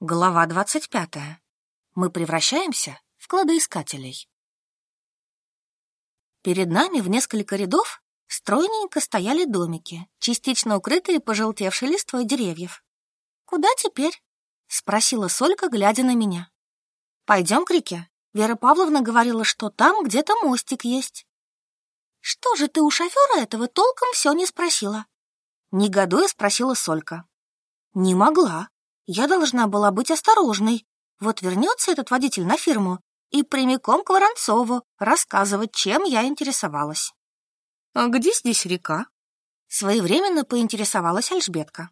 Глава двадцать пятая. Мы превращаемся в кладоискателей. Перед нами в несколько рядов стройненько стояли домики, частично укрытые пожелтевшей листвой деревьев. «Куда теперь?» — спросила Солька, глядя на меня. «Пойдем к реке. Вера Павловна говорила, что там где-то мостик есть». «Что же ты у шофера этого толком все не спросила?» Негодуя спросила Солька. «Не могла. Я должна была быть осторожной. Вот вернется этот водитель на фирму и прямиком к Воронцову рассказывать, чем я интересовалась. «А где здесь река?» Своевременно поинтересовалась Альжбетка.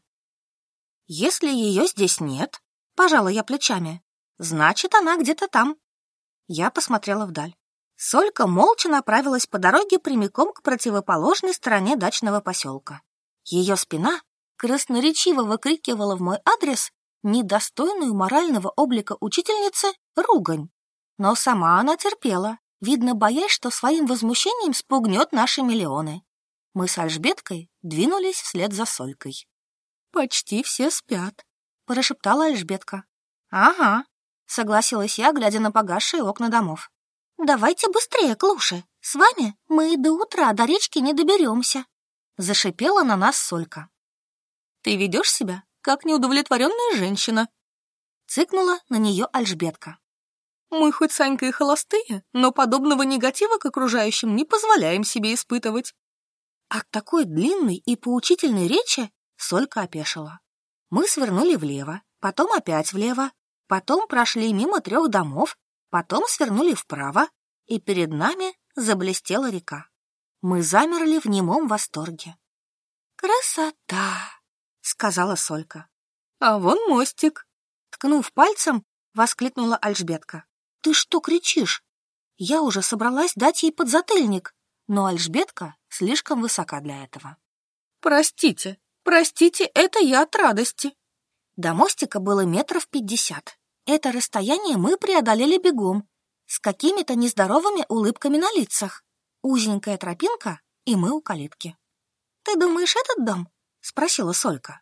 «Если ее здесь нет, пожалуй, я плечами, значит, она где-то там». Я посмотрела вдаль. Солька молча направилась по дороге прямиком к противоположной стороне дачного поселка. Ее спина красноречиво выкрикивала в мой адрес недостойную морального облика учительницы ругань. Но сама она терпела, видно, боясь, что своим возмущением спугнет наши миллионы. Мы с Альжбеткой двинулись вслед за Солькой. «Почти все спят», — прошептала Альжбетка. «Ага», — согласилась я, глядя на погасшие окна домов. «Давайте быстрее, Клуши. С вами мы и до утра до речки не доберемся», — зашипела на нас Солька. «Ты ведешь себя как неудовлетворенная женщина. Цыкнула на нее Альжбетка. Мы хоть с Анькой холостые, но подобного негатива к окружающим не позволяем себе испытывать. От такой длинной и поучительной речи Солька опешила. Мы свернули влево, потом опять влево, потом прошли мимо трех домов, потом свернули вправо, и перед нами заблестела река. Мы замерли в немом восторге. «Красота!» — сказала Солька. «А вон мостик!» Ткнув пальцем, воскликнула Альжбетка. «Ты что кричишь?» Я уже собралась дать ей подзатыльник, но Альжбетка слишком высока для этого. «Простите, простите, это я от радости!» До мостика было метров пятьдесят. Это расстояние мы преодолели бегом, с какими-то нездоровыми улыбками на лицах. Узенькая тропинка, и мы у калитки. «Ты думаешь, этот дом?» — спросила Солька.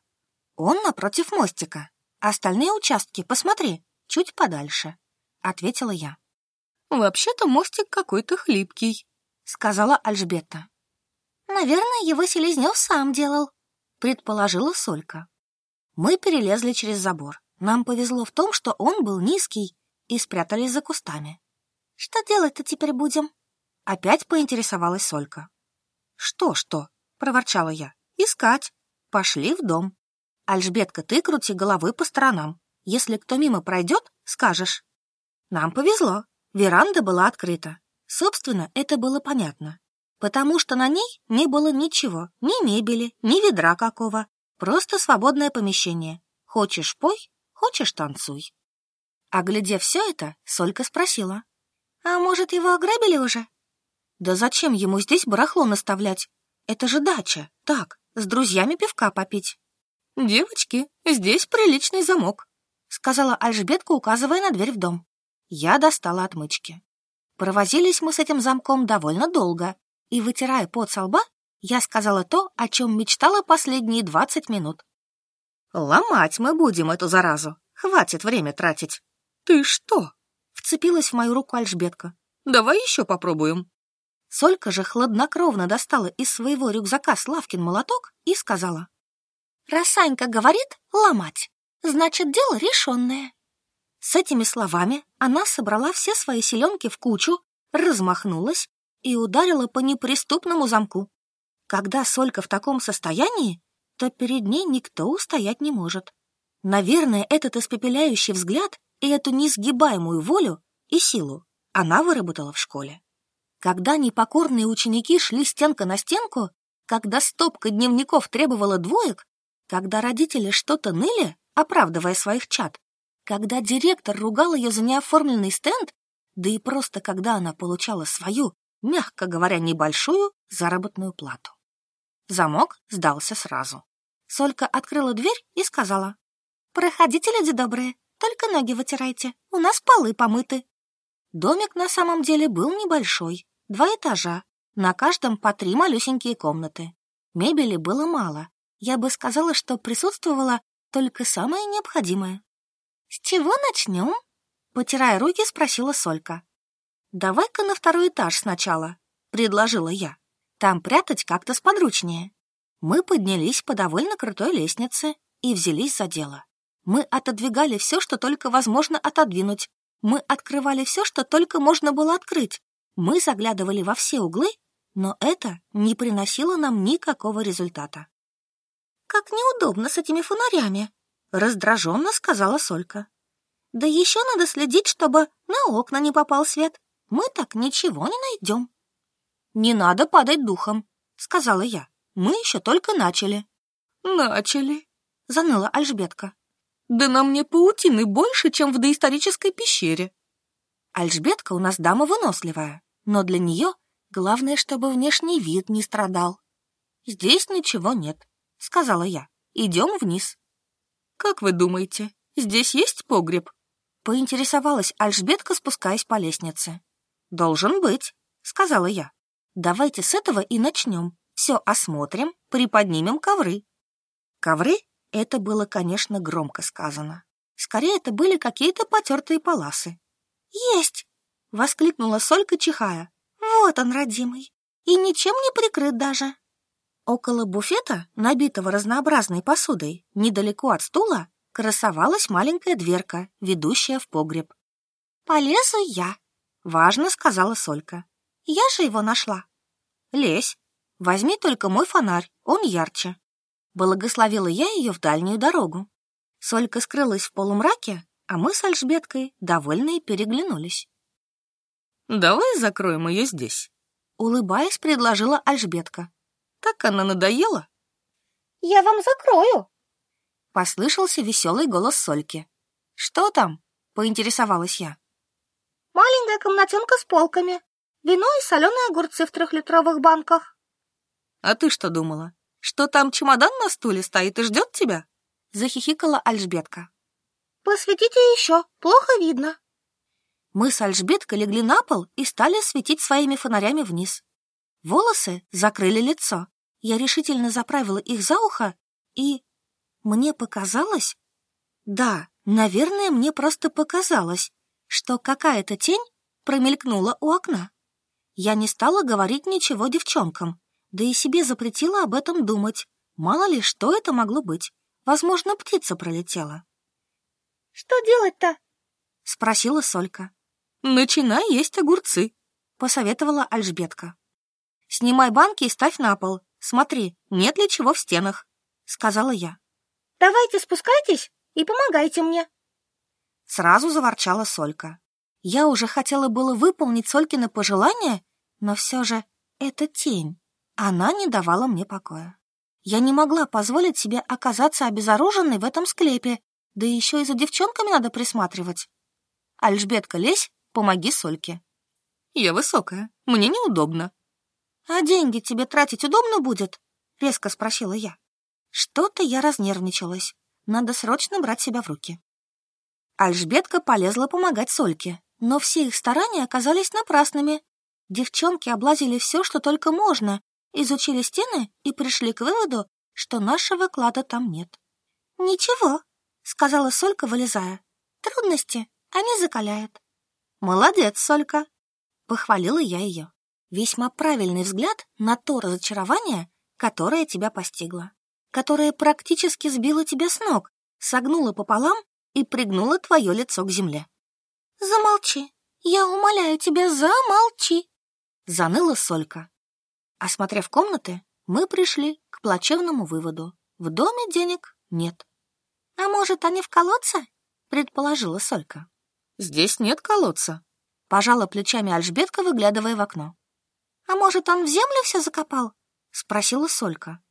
«Он напротив мостика. Остальные участки, посмотри, чуть подальше», — ответила я. «Вообще-то мостик какой-то хлипкий», — сказала Альжбета. «Наверное, его Селезнев сам делал», — предположила Солька. Мы перелезли через забор. Нам повезло в том, что он был низкий, и спрятались за кустами. «Что делать-то теперь будем?» Опять поинтересовалась Солька. «Что-что?» — проворчала я. «Искать». Пошли в дом. Альжбетка, ты крути головы по сторонам. Если кто мимо пройдет, скажешь. Нам повезло. Веранда была открыта. Собственно, это было понятно. Потому что на ней не было ничего, ни мебели, ни ведра какого. Просто свободное помещение. Хочешь — пой, хочешь — танцуй. Оглядев все это, Солька спросила. «А может, его ограбили уже?» «Да зачем ему здесь барахло наставлять? Это же дача, так, с друзьями пивка попить. «Девочки, здесь приличный замок», — сказала Альжбетка, указывая на дверь в дом. Я достала отмычки. Провозились мы с этим замком довольно долго, и, вытирая пот со лба, я сказала то, о чем мечтала последние двадцать минут. «Ломать мы будем эту заразу. Хватит время тратить». «Ты что?» — вцепилась в мою руку Альжбетка. «Давай еще попробуем». Солька же хладнокровно достала из своего рюкзака Славкин молоток и сказала. «Росанька говорит ломать, значит, дело решенное». С этими словами она собрала все свои селенки в кучу, размахнулась и ударила по неприступному замку. Когда Солька в таком состоянии, то перед ней никто устоять не может. Наверное, этот испепеляющий взгляд и эту несгибаемую волю и силу она выработала в школе. Когда непокорные ученики шли стенка на стенку, когда стопка дневников требовала двоек, когда родители что-то ныли, оправдывая своих чад, когда директор ругал ее за неоформленный стенд, да и просто когда она получала свою, мягко говоря, небольшую заработную плату. Замок сдался сразу. Солька открыла дверь и сказала, «Проходите, люди добрые, только ноги вытирайте, у нас полы помыты». Домик на самом деле был небольшой, Два этажа, на каждом по три малюсенькие комнаты. Мебели было мало. Я бы сказала, что присутствовало только самое необходимое. «С чего начнем?» Потирая руки, спросила Солька. «Давай-ка на второй этаж сначала», — предложила я. «Там прятать как-то сподручнее». Мы поднялись по довольно крутой лестнице и взялись за дело. Мы отодвигали все, что только возможно отодвинуть. Мы открывали все, что только можно было открыть. Мы заглядывали во все углы, но это не приносило нам никакого результата. «Как неудобно с этими фонарями», — раздраженно сказала Солька. «Да еще надо следить, чтобы на окна не попал свет. Мы так ничего не найдем». «Не надо падать духом», — сказала я. Мы еще только начали. Начали, заныла Альжбетка. Да на мне паутины больше, чем в доисторической пещере. Альжбетка у нас дама выносливая, но для нее главное, чтобы внешний вид не страдал. Здесь ничего нет, сказала я. Идем вниз. Как вы думаете, здесь есть погреб? Поинтересовалась Альжбетка, спускаясь по лестнице. Должен быть, сказала я. Давайте с этого и начнем. Все осмотрим, приподнимем ковры. Ковры — это было, конечно, громко сказано. Скорее, это были какие-то потертые паласы. «Есть!» — воскликнула Солька, чихая. «Вот он, родимый! И ничем не прикрыт даже!» Около буфета, набитого разнообразной посудой, недалеко от стула, красовалась маленькая дверка, ведущая в погреб. «Полезу я», — важно сказала Солька. «Я же его нашла». «Лезь», Возьми только мой фонарь, он ярче. Благословила я ее в дальнюю дорогу. Солька скрылась в полумраке, а мы с Альжбеткой, довольные, переглянулись. «Давай закроем ее здесь», — улыбаясь, предложила Альжбетка. «Так она надоела?» «Я вам закрою», — послышался веселый голос Сольки. «Что там?» — поинтересовалась я. «Маленькая комнатенка с полками, вино и соленые огурцы в трехлитровых банках». А ты что думала? Что там чемодан на стуле стоит и ждет тебя? Захихикала Альжбетка. Посветите еще, плохо видно. Мы с Альжбеткой легли на пол и стали светить своими фонарями вниз. Волосы закрыли лицо. Я решительно заправила их за ухо и... Мне показалось... Да, наверное, мне просто показалось, что какая-то тень промелькнула у окна. Я не стала говорить ничего девчонкам, да и себе запретила об этом думать. Мало ли, что это могло быть. Возможно, птица пролетела. «Что делать-то?» — спросила Солька. «Начинай есть огурцы», — посоветовала Альжбетка. «Снимай банки и ставь на пол. Смотри, нет ли чего в стенах», — сказала я. «Давайте спускайтесь и помогайте мне». Сразу заворчала Солька. Я уже хотела было выполнить Солькино пожелание, но все же это тень. Она не давала мне покоя. Я не могла позволить себе оказаться обезоруженной в этом склепе, да еще и за девчонками надо присматривать. Альжбетка, лезь, помоги Сольке. Я высокая, мне неудобно. А деньги тебе тратить удобно будет? Резко спросила я. Что-то я разнервничалась. Надо срочно брать себя в руки. Альжбетка полезла помогать Сольке, но все их старания оказались напрасными. Девчонки облазили все, что только можно, изучили стены и пришли к выводу, что нашего клада там нет. «Ничего», — сказала Солька, вылезая. «Трудности они закаляют». «Молодец, Солька», — похвалила я ее. Весьма правильный взгляд на то разочарование, которое тебя постигло, которое практически сбило тебя с ног, согнуло пополам и пригнуло твое лицо к земле. «Замолчи, я умоляю тебя, замолчи!» Заныла Солька. Осмотрев комнаты, мы пришли к плачевному выводу. В доме денег нет. «А может, они в колодце?» — предположила Солька. «Здесь нет колодца», — пожала плечами Альжбетка, выглядывая в окно. «А может, он в землю все закопал?» — спросила Солька.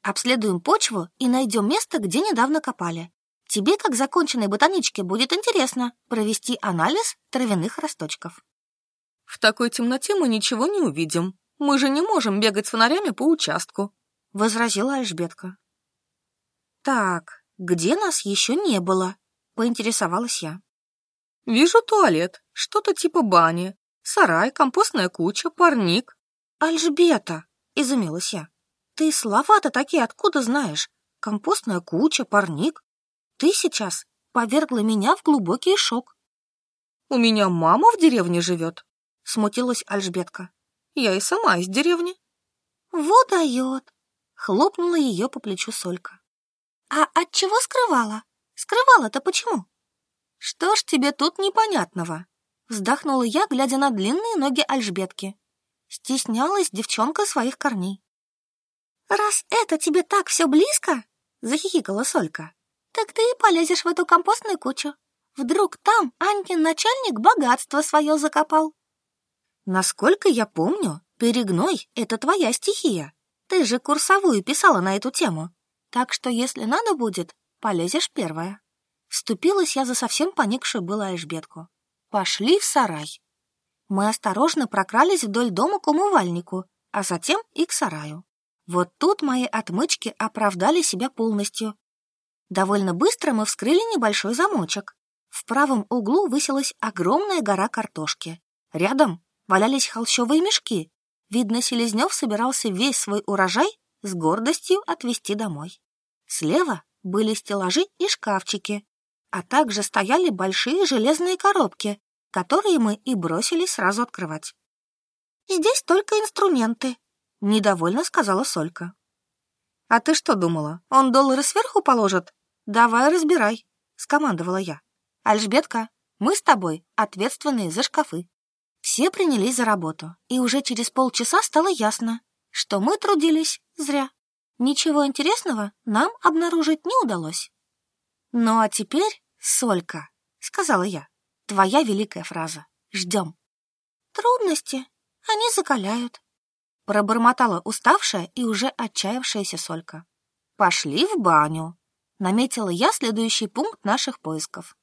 «Обследуем почву и найдем место, где недавно копали. Тебе, как законченной ботаничке, будет интересно провести анализ травяных росточков». «В такой темноте мы ничего не увидим», мы же не можем бегать с фонарями по участку», — возразила Альжбетка. «Так, где нас еще не было?» — поинтересовалась я. «Вижу туалет, что-то типа бани, сарай, компостная куча, парник». «Альжбета!» — изумилась я. «Ты слова-то такие откуда знаешь? Компостная куча, парник. Ты сейчас повергла меня в глубокий шок. «У меня мама в деревне живет», — смутилась Альжбетка. «Я и сама из деревни». «Вот дает!» — хлопнула ее по плечу Солька. «А от чего скрывала? Скрывала-то почему?» «Что ж тебе тут непонятного?» Вздохнула я, глядя на длинные ноги Альжбетки. Стеснялась девчонка своих корней. «Раз это тебе так все близко, — захихикала Солька, — так ты и полезешь в эту компостную кучу. Вдруг там Анькин начальник богатство свое закопал. Насколько я помню, перегной — это твоя стихия. Ты же курсовую писала на эту тему. Так что, если надо будет, полезешь первая. Вступилась я за совсем поникшую была Альжбетку. Пошли в сарай. Мы осторожно прокрались вдоль дома к умывальнику, а затем и к сараю. Вот тут мои отмычки оправдали себя полностью. Довольно быстро мы вскрыли небольшой замочек. В правом углу высилась огромная гора картошки. Рядом валялись холщовые мешки. Видно, Селезнев собирался весь свой урожай с гордостью отвезти домой. Слева были стеллажи и шкафчики, а также стояли большие железные коробки, которые мы и бросили сразу открывать. «Здесь только инструменты», — недовольно сказала Солька. «А ты что думала, он доллары сверху положит? Давай разбирай», — скомандовала я. «Альжбетка, мы с тобой ответственные за шкафы». Все принялись за работу, и уже через полчаса стало ясно, что мы трудились зря. Ничего интересного нам обнаружить не удалось. «Ну а теперь, Солька», — сказала я, — «твоя великая фраза. Ждем». «Трудности, они закаляют», — пробормотала уставшая и уже отчаявшаяся Солька. «Пошли в баню», — наметила я следующий пункт наших поисков.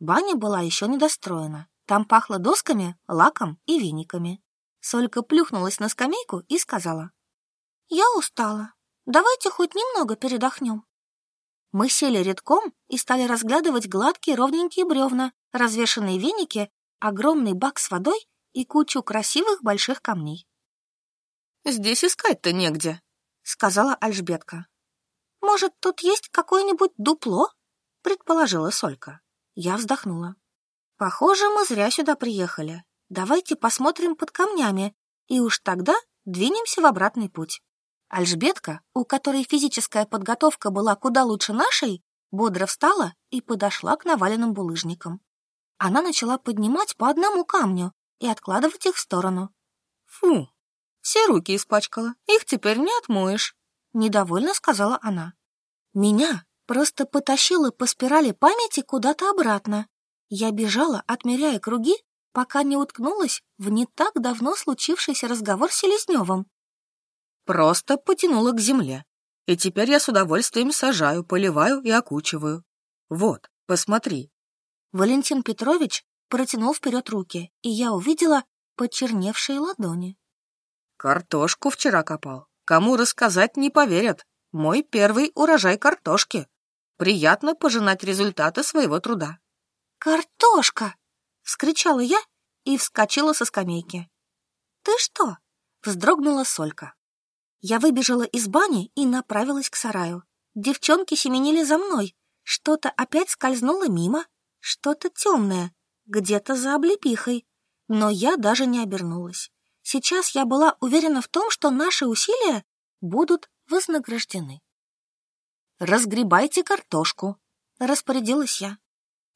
Баня была еще недостроена. Там пахло досками, лаком и вениками. Солька плюхнулась на скамейку и сказала. «Я устала. Давайте хоть немного передохнем». Мы сели редком и стали разглядывать гладкие ровненькие бревна, развешанные веники, огромный бак с водой и кучу красивых больших камней. «Здесь искать-то негде», — сказала Альжбетка. «Может, тут есть какое-нибудь дупло?» — предположила Солька. Я вздохнула. «Похоже, мы зря сюда приехали. Давайте посмотрим под камнями, и уж тогда двинемся в обратный путь». Альжбетка, у которой физическая подготовка была куда лучше нашей, бодро встала и подошла к наваленным булыжникам. Она начала поднимать по одному камню и откладывать их в сторону. «Фу, все руки испачкала, их теперь не отмоешь», — недовольно сказала она. Меня просто потащила по спирали памяти куда-то обратно. Я бежала, отмеряя круги, пока не уткнулась в не так давно случившийся разговор с Селезневым. Просто потянула к земле. И теперь я с удовольствием сажаю, поливаю и окучиваю. Вот, посмотри. Валентин Петрович протянул вперед руки, и я увидела почерневшие ладони. Картошку вчера копал. Кому рассказать не поверят. Мой первый урожай картошки. Приятно пожинать результаты своего труда. «Картошка!» — вскричала я и вскочила со скамейки. «Ты что?» — вздрогнула Солька. Я выбежала из бани и направилась к сараю. Девчонки семенили за мной. Что-то опять скользнуло мимо, что-то темное, где-то за облепихой. Но я даже не обернулась. Сейчас я была уверена в том, что наши усилия будут вознаграждены. «Разгребайте картошку», — распорядилась я.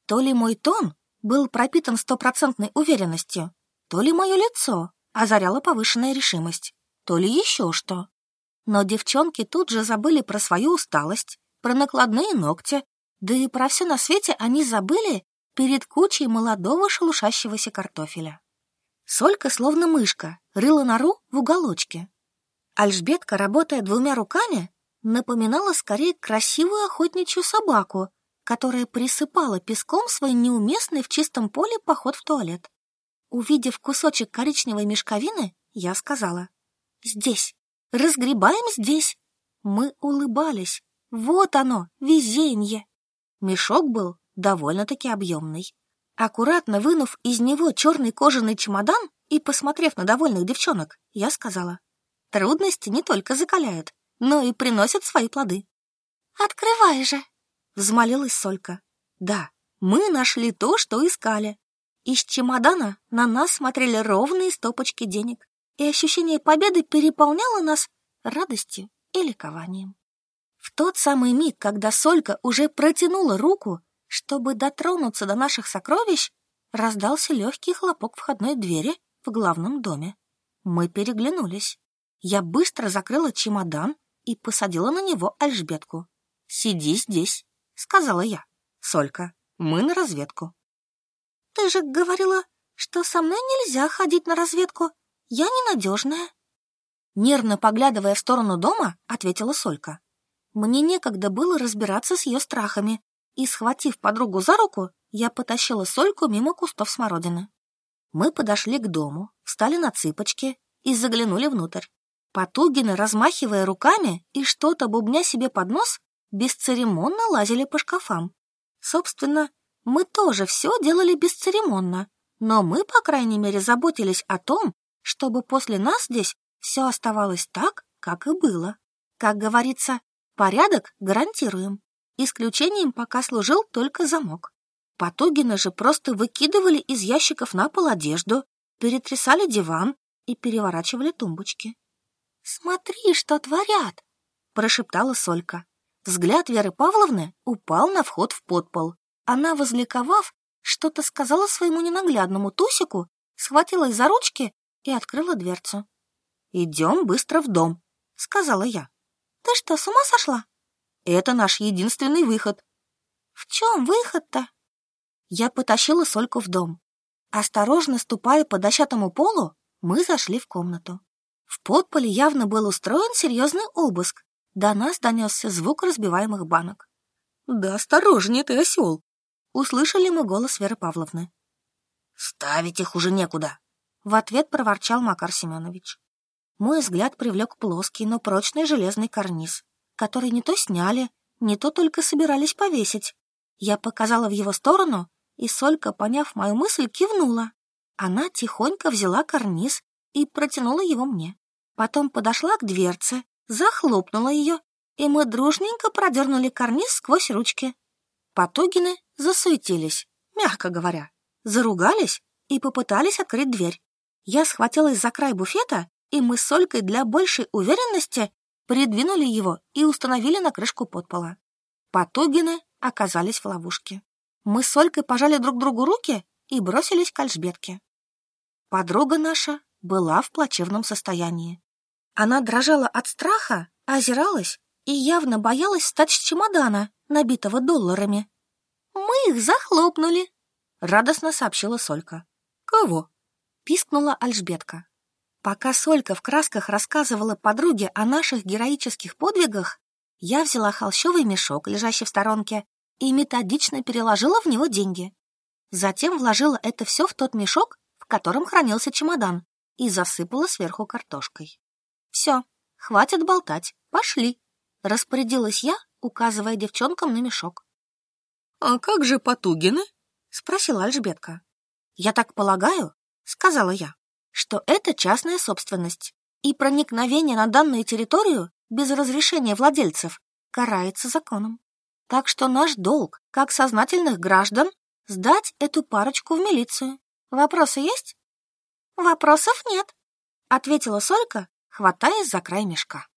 То ли мой тон был пропитан стопроцентной уверенностью, то ли мое лицо озаряло повышенная решимость, то ли еще что. Но девчонки тут же забыли про свою усталость, про накладные ногти, да и про все на свете они забыли перед кучей молодого шелушащегося картофеля. Солька, словно мышка, рыла нору в уголочке. Альжбетка, работая двумя руками, напоминала скорее красивую охотничью собаку, которая присыпала песком свой неуместный в чистом поле поход в туалет. Увидев кусочек коричневой мешковины, я сказала «Здесь». Разгребаем здесь. Мы улыбались. Вот оно, везенье. Мешок был довольно-таки объемный. Аккуратно вынув из него черный кожаный чемодан и посмотрев на довольных девчонок, я сказала, трудности не только закаляют, но и приносят свои плоды. «Открывай же!» — взмолилась Солька. Да, мы нашли то, что искали. Из чемодана на нас смотрели ровные стопочки денег, и ощущение победы переполняло нас радостью и ликованием. В тот самый миг, когда Солька уже протянула руку, чтобы дотронуться до наших сокровищ, раздался легкий хлопок входной двери в главном доме. Мы переглянулись. Я быстро закрыла чемодан и посадила на него Альжбетку. «Сиди здесь», — сказала я. «Солька, мы на разведку». «Ты же говорила, что со мной нельзя ходить на разведку. Я ненадежная». Нервно поглядывая в сторону дома, ответила Солька. Мне некогда было разбираться с ее страхами, и, схватив подругу за руку, я потащила Сольку мимо кустов смородины. Мы подошли к дому, встали на цыпочки и заглянули внутрь. Потугины, размахивая руками и что-то бубня себе под нос, бесцеремонно лазили по шкафам. Собственно, мы тоже все делали бесцеремонно, но мы, по крайней мере, заботились о том, чтобы после нас здесь все оставалось так, как и было. Как говорится, Порядок гарантируем. Исключением пока служил только замок. Потугины же просто выкидывали из ящиков на пол одежду, перетрясали диван и переворачивали тумбочки. «Смотри, что творят!» — прошептала Солька. Взгляд Веры Павловны упал на вход в подпол. Она, возликовав, что-то сказала своему ненаглядному Тусику, схватилась за ручки и открыла дверцу. «Идем быстро в дом», — сказала я. Ты что, с ума сошла? Это наш единственный выход. В чем выход-то? Я потащила Сольку в дом. Осторожно ступая по дощатому полу, мы зашли в комнату. В подполе явно был устроен серьезный обыск. До нас донесся звук разбиваемых банок. «Да осторожнее ты, осел!» Услышали мы голос Веры Павловны. «Ставить их уже некуда!» В ответ проворчал Макар Семенович. Мой взгляд привлек плоский, но прочный железный карниз, который не то сняли, не то только собирались повесить. Я показала в его сторону, и Солька, поняв мою мысль, кивнула. Она тихонько взяла карниз и протянула его мне. Потом подошла к дверце, захлопнула ее, и мы дружненько продернули карниз сквозь ручки. Потугины засуетились, мягко говоря, заругались и попытались открыть дверь. Я схватилась за край буфета и мы с Солькой для большей уверенности придвинули его и установили на крышку подпола. Потугины оказались в ловушке. Мы с Солькой пожали друг другу руки и бросились к Альжбетке. Подруга наша была в плачевном состоянии. Она дрожала от страха, озиралась и явно боялась встать с чемодана, набитого долларами. «Мы их захлопнули», — радостно сообщила Солька. «Кого?» — пискнула Альжбетка. Пока Солька в красках рассказывала подруге о наших героических подвигах, я взяла холщовый мешок, лежащий в сторонке, и методично переложила в него деньги. Затем вложила это все в тот мешок, в котором хранился чемодан, и засыпала сверху картошкой. «Все, хватит болтать, пошли», — распорядилась я, указывая девчонкам на мешок. «А как же Потугины?» — спросила Альжбетка. «Я так полагаю», — сказала я что это частная собственность, и проникновение на данную территорию без разрешения владельцев карается законом. Так что наш долг, как сознательных граждан, сдать эту парочку в милицию. Вопросы есть? Вопросов нет, ответила Солька, хватаясь за край мешка.